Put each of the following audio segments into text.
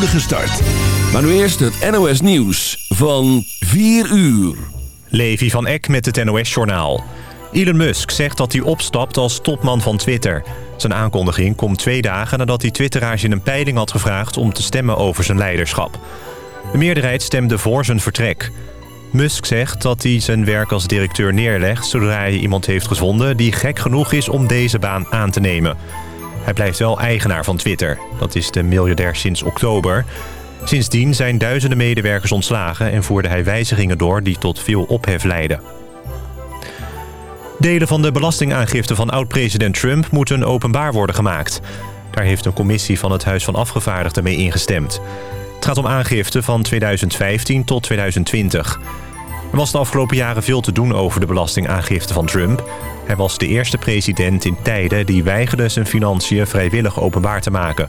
start. Maar nu eerst het NOS Nieuws van 4 uur. Levi van Eck met het NOS-journaal. Elon Musk zegt dat hij opstapt als topman van Twitter. Zijn aankondiging komt twee dagen nadat hij twitteraars in een peiling had gevraagd... om te stemmen over zijn leiderschap. De meerderheid stemde voor zijn vertrek. Musk zegt dat hij zijn werk als directeur neerlegt... zodra hij iemand heeft gevonden die gek genoeg is om deze baan aan te nemen. Hij blijft wel eigenaar van Twitter. Dat is de miljardair sinds oktober. Sindsdien zijn duizenden medewerkers ontslagen... en voerde hij wijzigingen door die tot veel ophef leidden. Delen van de belastingaangifte van oud-president Trump moeten openbaar worden gemaakt. Daar heeft een commissie van het Huis van Afgevaardigden mee ingestemd. Het gaat om aangifte van 2015 tot 2020. Er was de afgelopen jaren veel te doen over de belastingaangifte van Trump. Hij was de eerste president in tijden die weigerde zijn financiën vrijwillig openbaar te maken.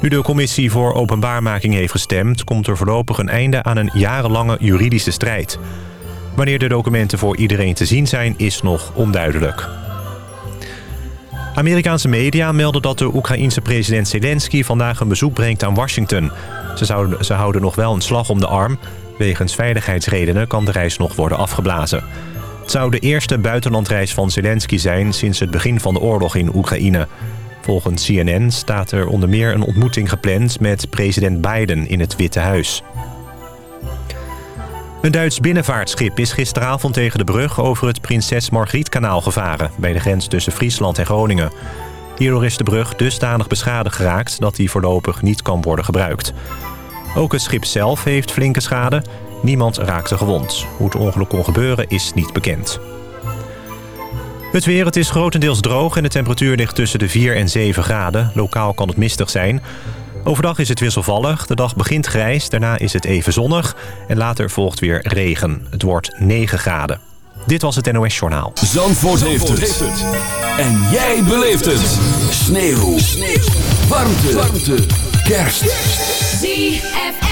Nu de commissie voor openbaarmaking heeft gestemd... komt er voorlopig een einde aan een jarenlange juridische strijd. Wanneer de documenten voor iedereen te zien zijn, is nog onduidelijk. Amerikaanse media melden dat de Oekraïense president Zelensky... vandaag een bezoek brengt aan Washington. Ze, zouden, ze houden nog wel een slag om de arm. Wegens veiligheidsredenen kan de reis nog worden afgeblazen. Het zou de eerste buitenlandreis van Zelensky zijn... sinds het begin van de oorlog in Oekraïne. Volgens CNN staat er onder meer een ontmoeting gepland... met president Biden in het Witte Huis. Een Duits binnenvaartschip is gisteravond tegen de brug... over het Prinses Margrietkanaal gevaren... bij de grens tussen Friesland en Groningen. Hierdoor is de brug dusdanig beschadigd geraakt... dat die voorlopig niet kan worden gebruikt. Ook het schip zelf heeft flinke schade. Niemand raakte gewond. Hoe het ongeluk kon gebeuren is niet bekend. Het weer, het is grotendeels droog en de temperatuur ligt tussen de 4 en 7 graden. Lokaal kan het mistig zijn. Overdag is het wisselvallig. De dag begint grijs, daarna is het even zonnig. En later volgt weer regen. Het wordt 9 graden. Dit was het NOS Journaal. Zandvoort, heeft, het. En jij beleeft het. Sneeuw. Sneeuw. Warmte. Warmte. Kerst. ZFM.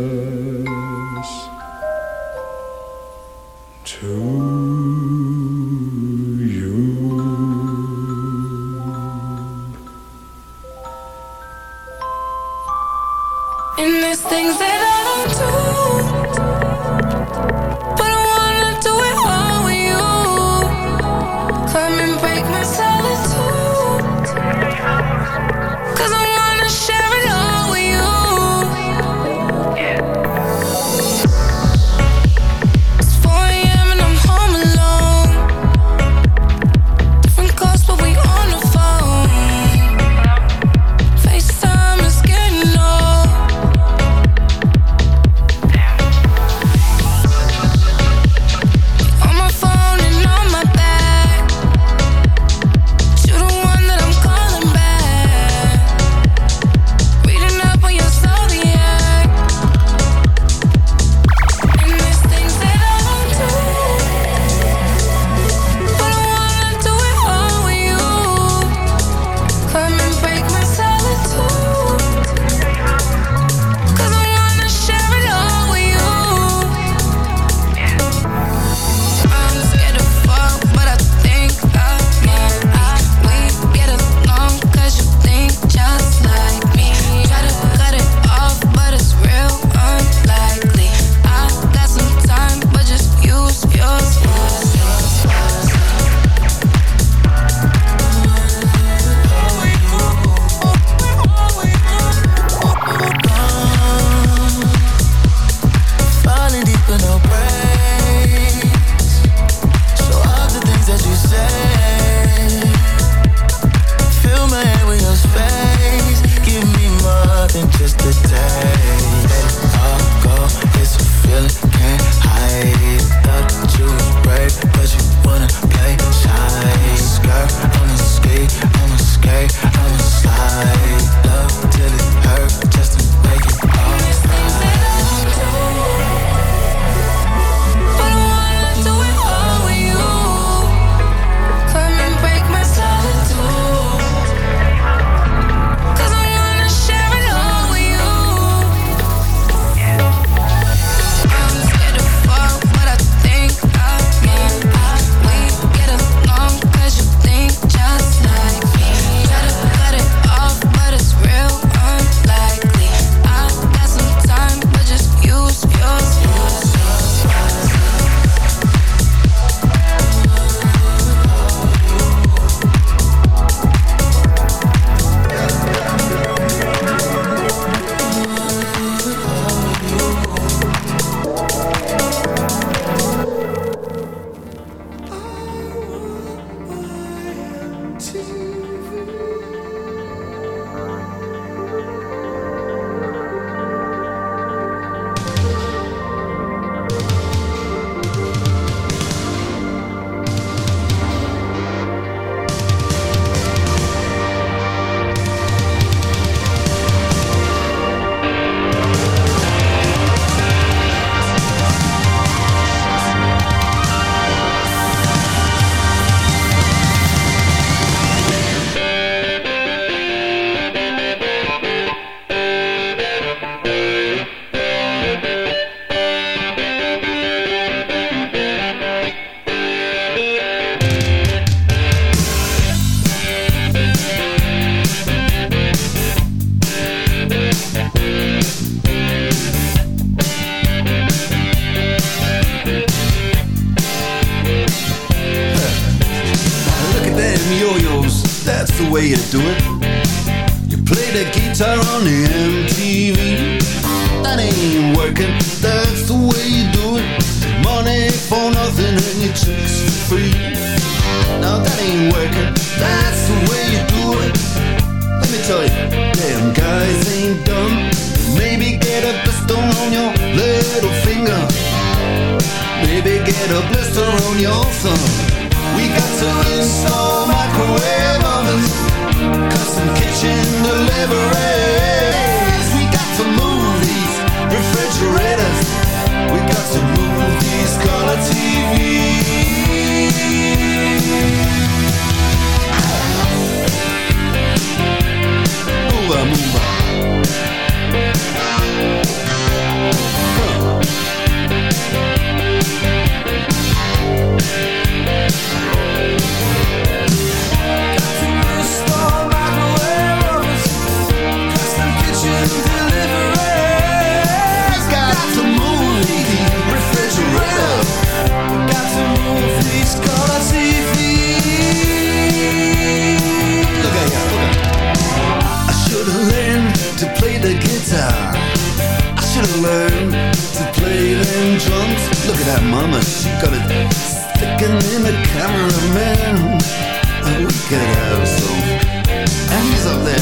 And he's up there.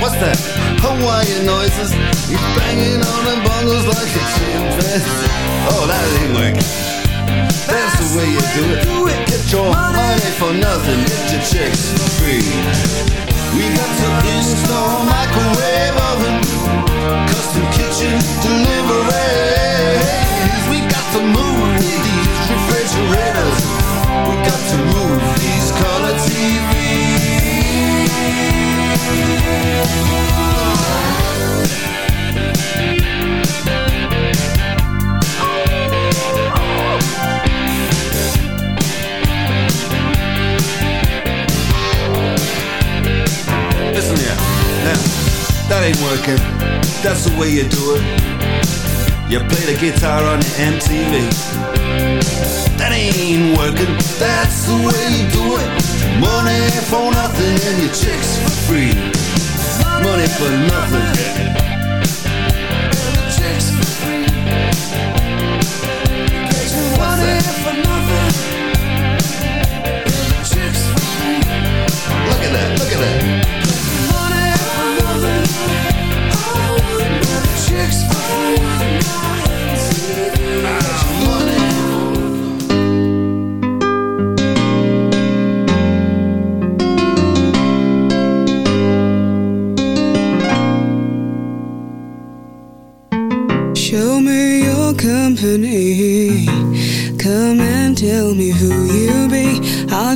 What's that? Hawaiian noises. He's banging on the bongos like a chimpanzee. Oh, that ain't working. That's the way you do it. Get your money for nothing. Get your chicks for free. We got to install microwave oven, custom kitchen deliveries. We got to move these refrigerators. We got to move these color Listen MTV. That ain't working. That's the way you do it. Money for nothing and your chicks for free. Money for nothing.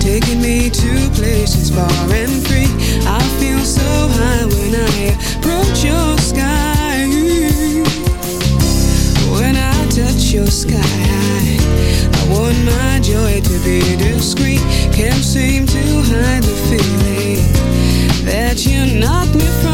taking me to places far and free. I feel so high when I approach your sky. When I touch your sky, I want my joy to be discreet. Can't seem to hide the feeling that you knock me from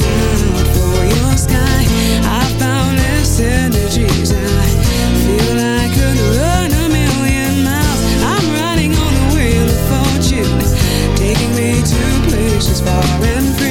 far and free.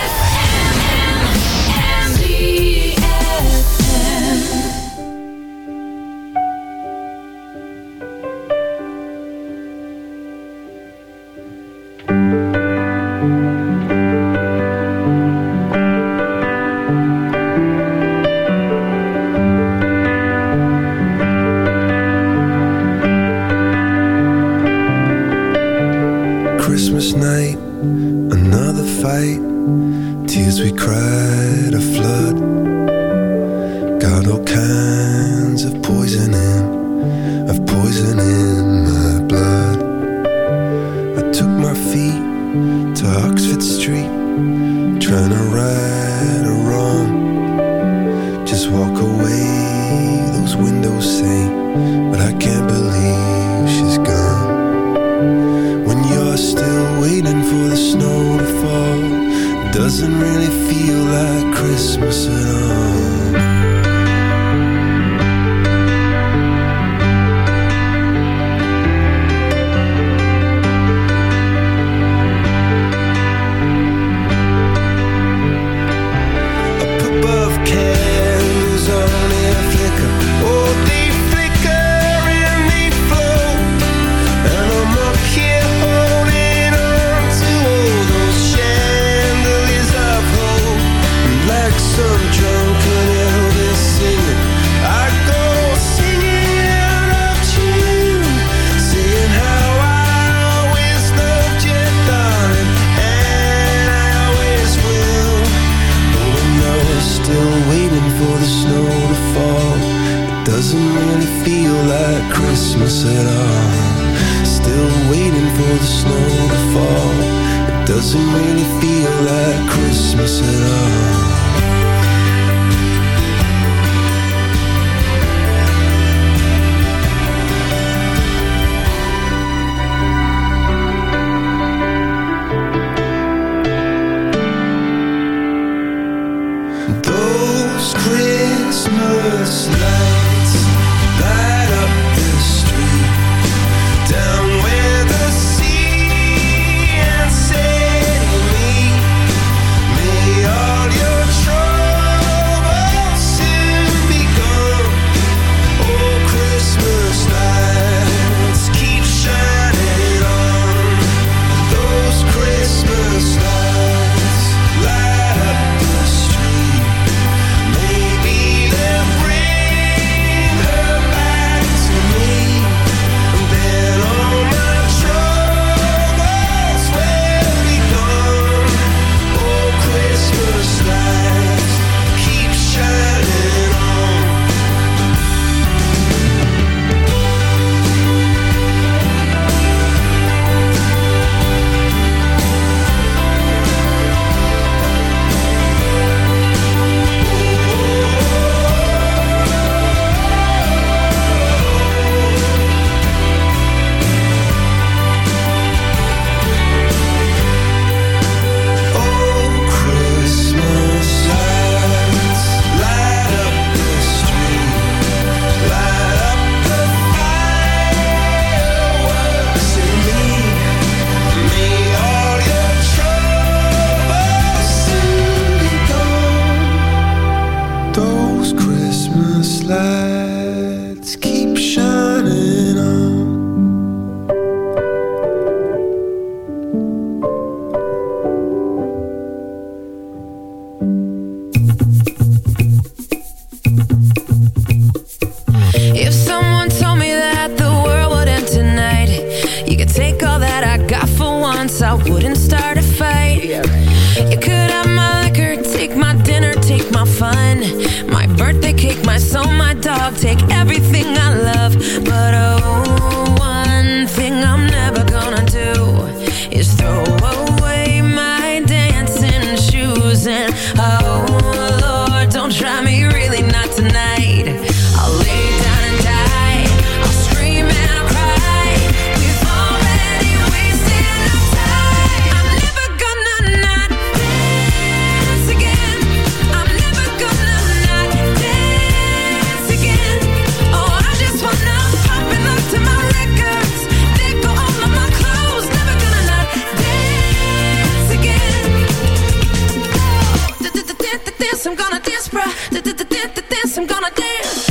gonna dance.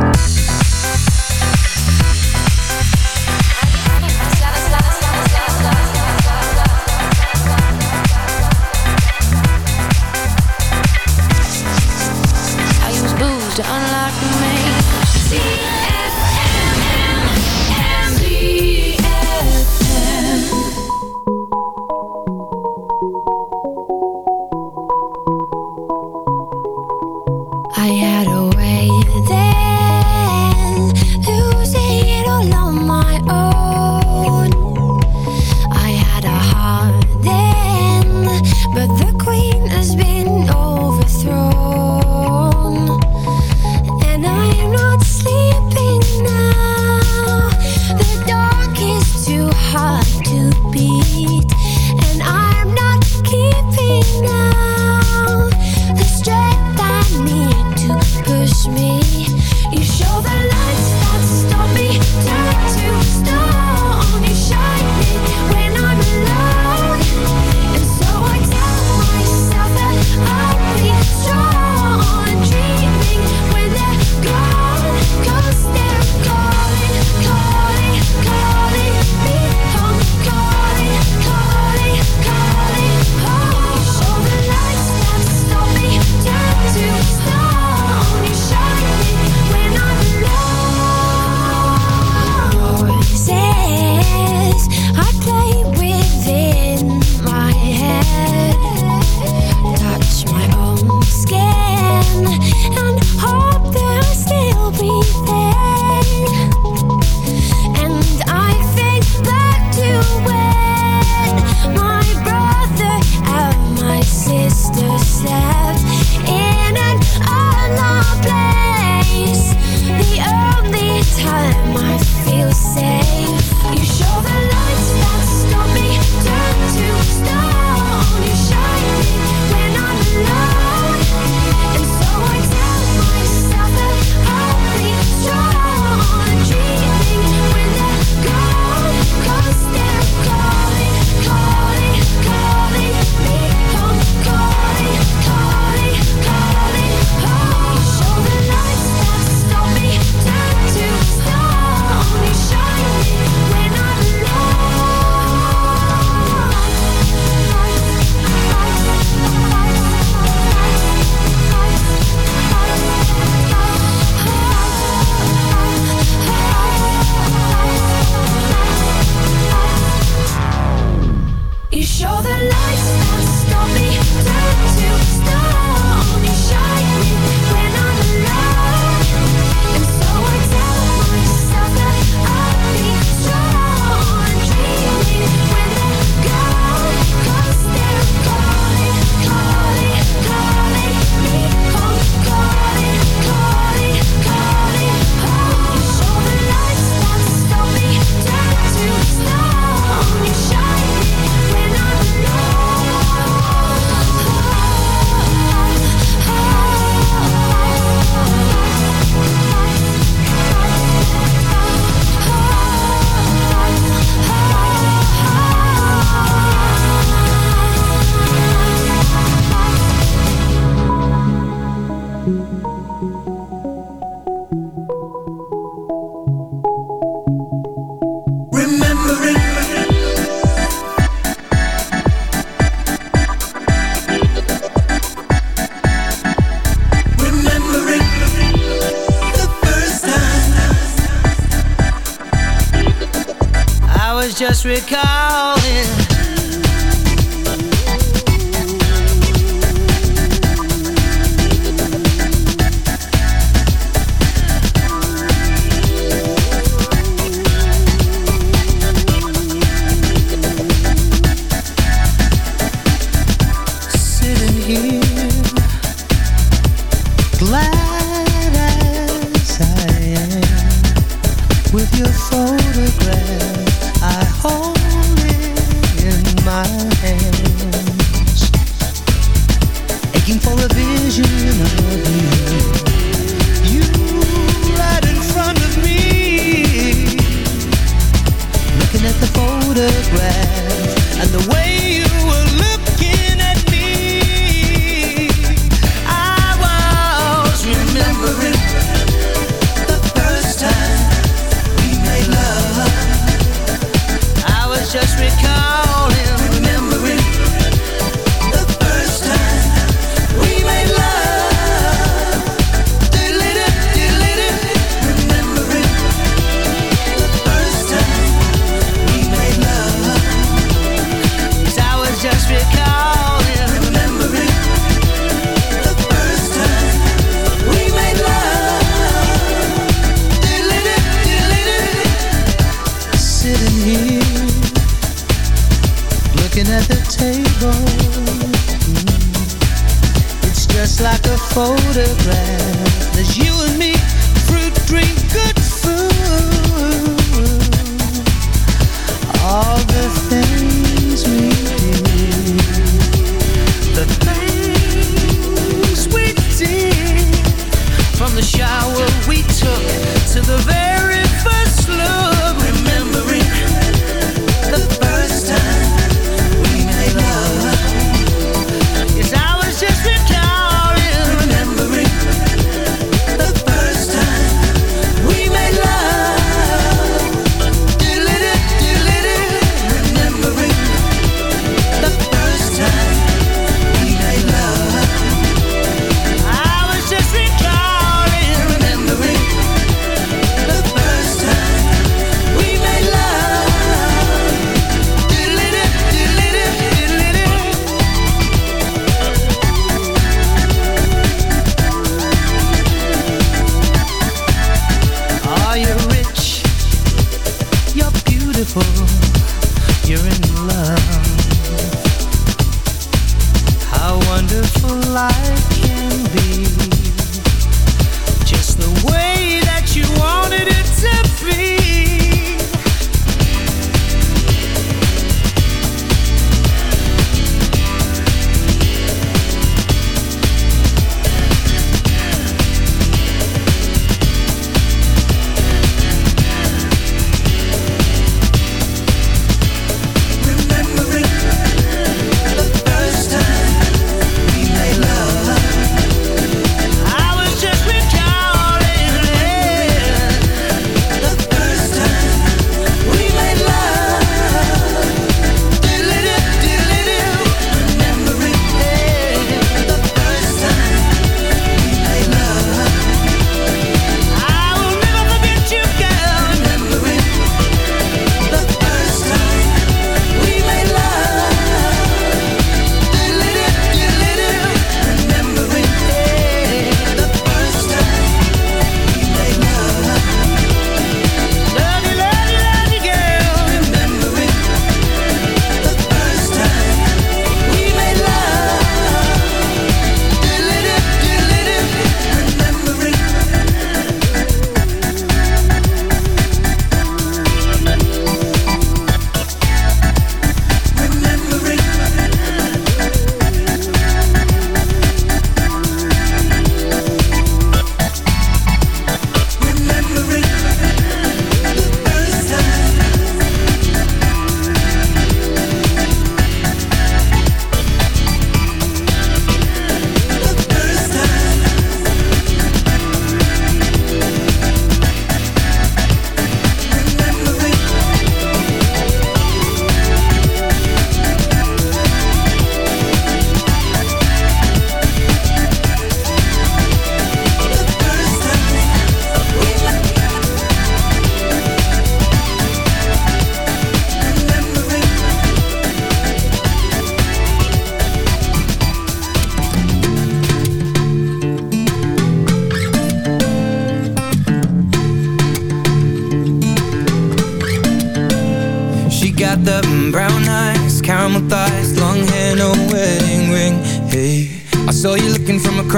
Life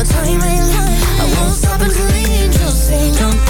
my time in. I won't stop until the angels sing. Jump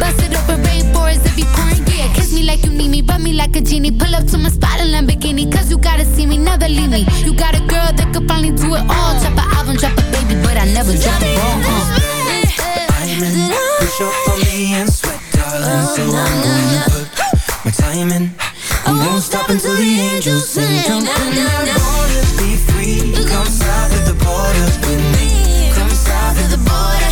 Bust it open, rainforest if you pouring. Yeah, kiss me like you need me, rub me like a genie. Pull up to my spot in Lamborghini, cause you gotta see me, never leave me. You got a girl that could finally do it all. Drop an album, drop a baby, but I never drop a ball. Uh. Push up on me and sweat, darling. So I'm gonna put my time in. I won't stop until the angels sing. Jump in that water, be free. Come south of the border with me. Come south of the border.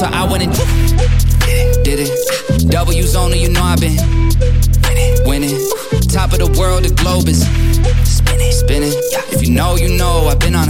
So I went and did it. W's on you know I've been winning. Top of the world, the globe is spinning, spinning. If you know, you know, I've been on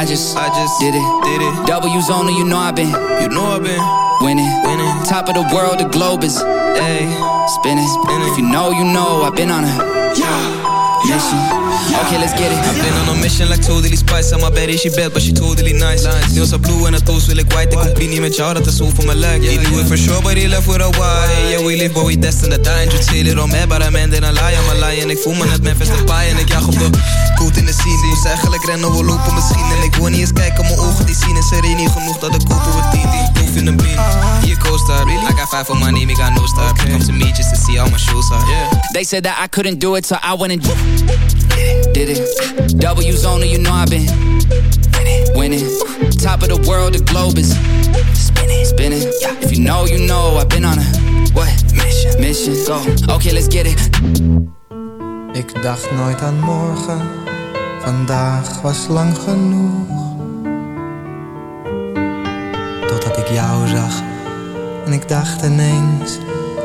just, I just did it, did it. W's on you know I've been, you know I've been winning, winning. Top of the world, the globe is, ayy, spinning. spinning. If you know, you know I've been on a Okay, let's get it. I've been on a mission like totally spice. Aan mijn bed is je bed, but she totally nice. Deels op blue en het toast wil ik white. Ik compie niet met jou, dat is hoe voor mijn lijk. You do it for sure, but he left with a why. Yeah, we live, but we destined to die. En je chill it on me, but I'm ending a lie. I'm a lie. En ik voel me net Memphis paai. En ik jag op de koet in de scene. Moest eigenlijk rennen, we lopen misschien. En ik wil niet eens kijken, mijn ogen die zien. Is er niet genoeg dat ik kopen we tien. Die proef in een bean. Hier co-star. I got five for my name, I got no star. Come to me just to see how my shoes are. Yeah. They said that I couldn't do it, so I went and did it. W's on you know I've been winning. Top of the world, the globe is spinning, spinning. If you know, you know I've been on a what mission? Mission. Go. Okay, let's get it. Ik dacht nooit aan morgen, vandaag was lang genoeg. Totdat ik jou zag en ik dacht ineens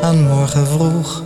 aan morgen vroeg.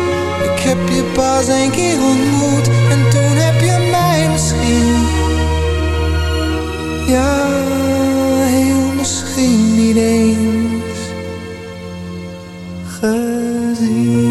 Heb je pas een keer ontmoet en toen heb je mij misschien. Ja, heel misschien niet eens gezien.